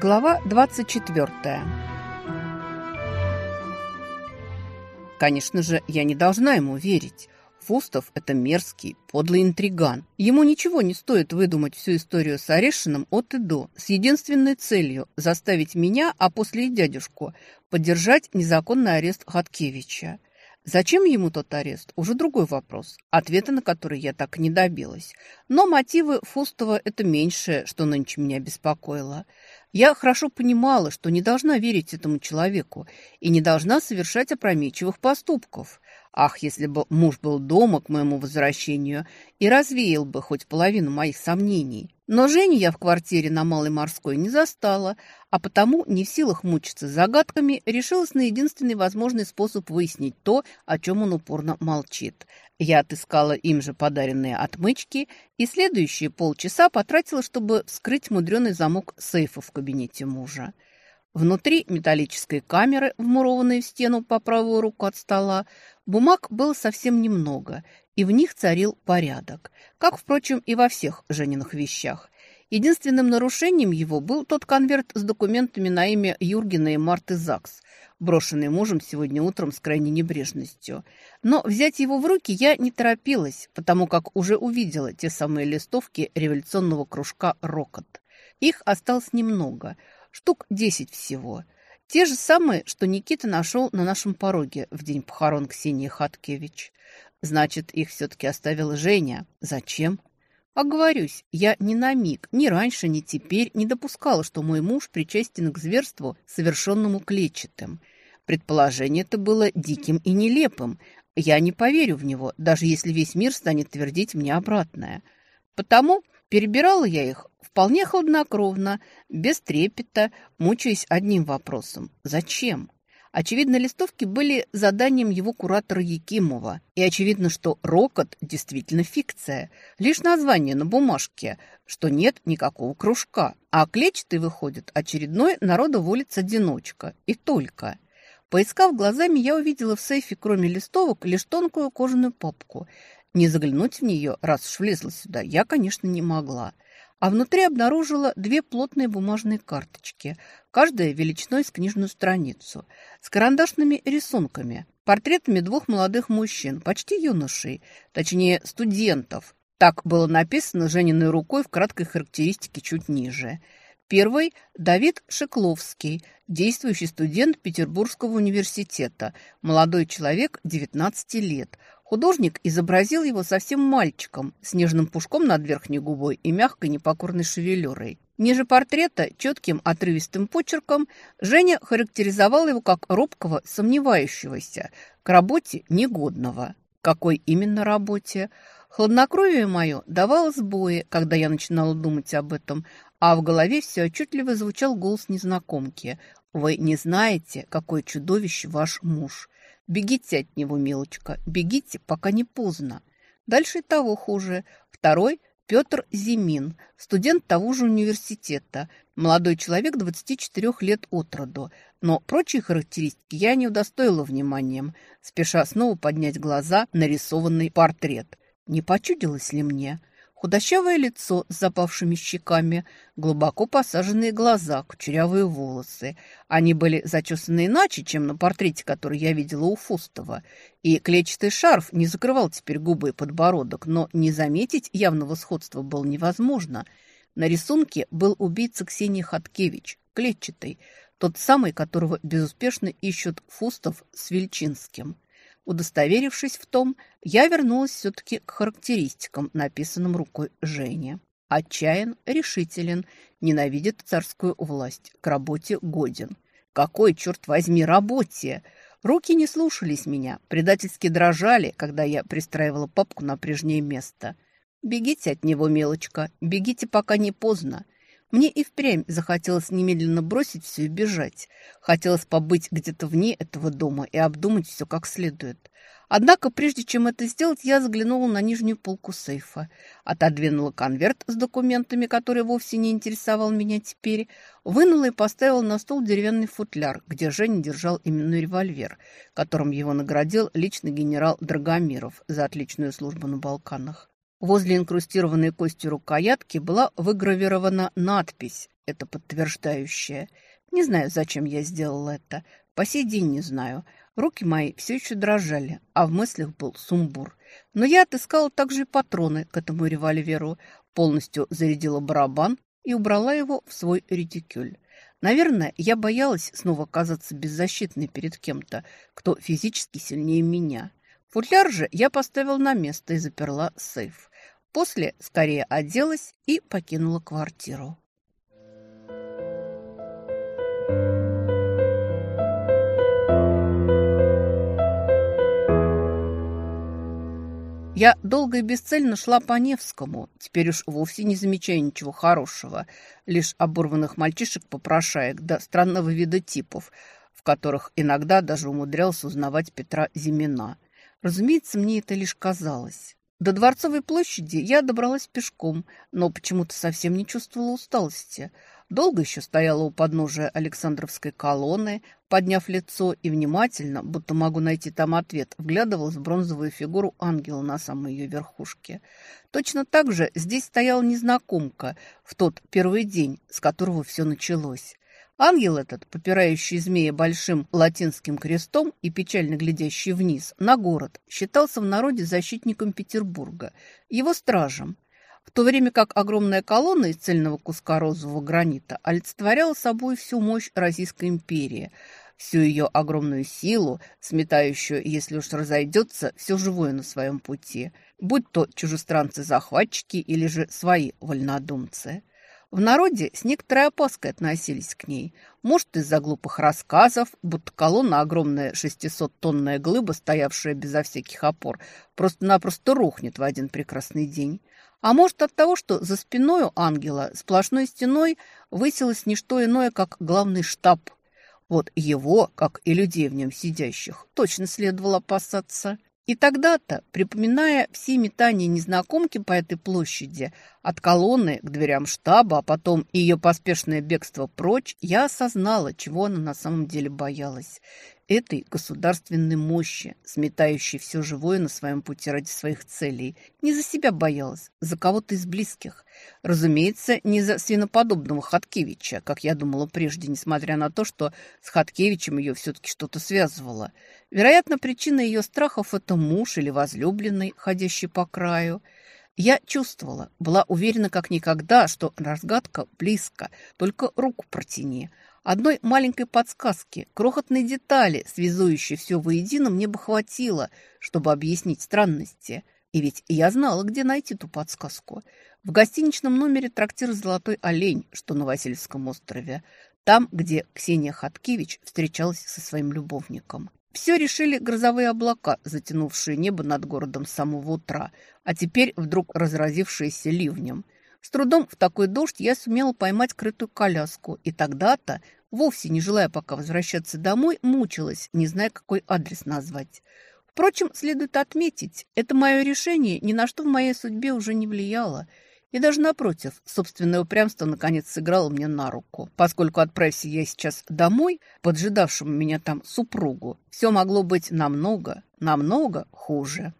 Глава 24 Конечно же, я не должна ему верить. Фустов – это мерзкий, подлый интриган. Ему ничего не стоит выдумать всю историю с Орешиным от и до, с единственной целью – заставить меня, а после и дядюшку, поддержать незаконный арест Хаткевича. Зачем ему тот арест? Уже другой вопрос, ответа на который я так не добилась. Но мотивы Фустова – это меньшее, что нынче меня беспокоило. Я хорошо понимала, что не должна верить этому человеку и не должна совершать опрометчивых поступков. Ах, если бы муж был дома к моему возвращению и развеял бы хоть половину моих сомнений. Но Женю я в квартире на Малой Морской не застала, а потому, не в силах мучиться загадками, решилась на единственный возможный способ выяснить то, о чем он упорно молчит. Я отыскала им же подаренные отмычки и следующие полчаса потратила, чтобы вскрыть мудреный замок сейфа в кабинете мужа. Внутри металлической камеры, вмурованной в стену по правую руку от стола, бумаг было совсем немного, и в них царил порядок, как, впрочем, и во всех Жениных вещах. Единственным нарушением его был тот конверт с документами на имя Юргена и Марты Закс, брошенный мужем сегодня утром с крайней небрежностью. Но взять его в руки я не торопилась, потому как уже увидела те самые листовки революционного кружка «Рокот». Их осталось немного, штук десять всего. Те же самые, что Никита нашел на нашем пороге в день похорон Ксении Хаткевич. Значит, их все-таки оставила Женя. Зачем? Оговорюсь, я ни на миг, ни раньше, ни теперь не допускала, что мой муж причастен к зверству, совершенному клетчатым. Предположение это было диким и нелепым. Я не поверю в него, даже если весь мир станет твердить мне обратное. Потому перебирала я их вполне хладнокровно, без трепета, мучаясь одним вопросом – зачем? Очевидно, листовки были заданием его куратора Якимова. И очевидно, что «Рокот» действительно фикция. Лишь название на бумажке, что нет никакого кружка. А клетчатый выходит очередной народоволец-одиночка. И только. Поискав глазами, я увидела в сейфе, кроме листовок, лишь тонкую кожаную папку. Не заглянуть в нее, раз уж влезла сюда, я, конечно, не могла а внутри обнаружила две плотные бумажные карточки, каждая величиной с книжную страницу, с карандашными рисунками, портретами двух молодых мужчин, почти юношей, точнее студентов. Так было написано Жениной рукой в краткой характеристике чуть ниже. Первый – Давид Шекловский, действующий студент Петербургского университета, молодой человек, 19 лет – Художник изобразил его совсем мальчиком, с нежным пушком над верхней губой и мягкой непокорной шевелюрой. Ниже портрета, четким отрывистым почерком, Женя характеризовал его как робкого, сомневающегося, к работе негодного. Какой именно работе? Хладнокровие мое давало сбои, когда я начинала думать об этом, а в голове все отчетливо звучал голос незнакомки. «Вы не знаете, какое чудовище ваш муж. Бегите от него, милочка, бегите, пока не поздно. Дальше того хуже. Второй – Петр Зимин, студент того же университета, молодой человек 24 лет от роду. Но прочие характеристики я не удостоила вниманием, спеша снова поднять глаза на рисованный портрет. Не почудилось ли мне? Худощавое лицо с запавшими щеками, глубоко посаженные глаза, кучерявые волосы. Они были зачесаны иначе, чем на портрете, который я видела у Фустова. И клетчатый шарф не закрывал теперь губы и подбородок, но не заметить явного сходства было невозможно. На рисунке был убийца Ксении Хаткевич, клетчатый, тот самый, которого безуспешно ищут Фустов с Вельчинским. Удостоверившись в том, я вернулась все-таки к характеристикам, написанным рукой Жени. Отчаян, решителен, ненавидит царскую власть, к работе годен. Какой, черт возьми, работе? Руки не слушались меня, предательски дрожали, когда я пристраивала папку на прежнее место. Бегите от него, мелочка, бегите, пока не поздно. Мне и впрямь захотелось немедленно бросить все и бежать. Хотелось побыть где-то вне этого дома и обдумать все как следует. Однако, прежде чем это сделать, я заглянула на нижнюю полку сейфа, отодвинула конверт с документами, который вовсе не интересовал меня теперь, вынула и поставила на стол деревянный футляр, где Женя держал именной револьвер, которым его наградил личный генерал Драгомиров за отличную службу на Балканах. Возле инкрустированной костью рукоятки была выгравирована надпись, это подтверждающая. Не знаю, зачем я сделала это. По сей день не знаю. Руки мои все еще дрожали, а в мыслях был сумбур. Но я отыскала также и патроны к этому револьверу, полностью зарядила барабан и убрала его в свой ретикюль. Наверное, я боялась снова оказаться беззащитной перед кем-то, кто физически сильнее меня. Футляр же я поставила на место и заперла сейф. После скорее оделась и покинула квартиру. Я долго и бесцельно шла по Невскому, теперь уж вовсе не замечая ничего хорошего, лишь оборванных мальчишек-попрошаек да странного вида типов, в которых иногда даже умудрялся узнавать Петра Зимина. Разумеется, мне это лишь казалось. До Дворцовой площади я добралась пешком, но почему-то совсем не чувствовала усталости – Долго еще стояла у подножия Александровской колонны, подняв лицо и внимательно, будто могу найти там ответ, вглядывалась в бронзовую фигуру ангела на самой ее верхушке. Точно так же здесь стояла незнакомка в тот первый день, с которого все началось. Ангел этот, попирающий змея большим латинским крестом и печально глядящий вниз на город, считался в народе защитником Петербурга, его стражем – в то время как огромная колонна из цельного куска розового гранита олицетворяла собой всю мощь Российской империи, всю ее огромную силу, сметающую, если уж разойдется, все живое на своем пути, будь то чужестранцы-захватчики или же свои вольнодумцы. В народе с некоторой опаской относились к ней. Может, из-за глупых рассказов, будто колонна огромная 600-тонная глыба, стоявшая безо всяких опор, просто-напросто рухнет в один прекрасный день. А может от того, что за спиной у ангела сплошной стеной высилось не что иное, как главный штаб. Вот его, как и людей в нем сидящих, точно следовало опасаться. И тогда-то, припоминая все метания незнакомки по этой площади, от колонны к дверям штаба, а потом ее поспешное бегство прочь, я осознала, чего она на самом деле боялась этой государственной мощи, сметающей все живое на своем пути ради своих целей. Не за себя боялась, за кого-то из близких. Разумеется, не за свиноподобного Хаткевича, как я думала прежде, несмотря на то, что с Хаткевичем ее все-таки что-то связывало. Вероятно, причина ее страхов – это муж или возлюбленный, ходящий по краю. Я чувствовала, была уверена как никогда, что разгадка близко, только руку протяни – Одной маленькой подсказки, крохотной детали, связующей все воедино, мне бы хватило, чтобы объяснить странности. И ведь я знала, где найти ту подсказку. В гостиничном номере трактир «Золотой олень», что на Васильевском острове. Там, где Ксения Хаткевич встречалась со своим любовником. Все решили грозовые облака, затянувшие небо над городом с самого утра, а теперь вдруг разразившиеся ливнем. С трудом в такой дождь я сумела поймать крытую коляску, и тогда-то вовсе не желая пока возвращаться домой, мучилась, не зная, какой адрес назвать. Впрочем, следует отметить, это мое решение ни на что в моей судьбе уже не влияло. И даже напротив, собственное упрямство наконец сыграло мне на руку, поскольку отправься я сейчас домой, поджидавшему меня там супругу, все могло быть намного, намного хуже.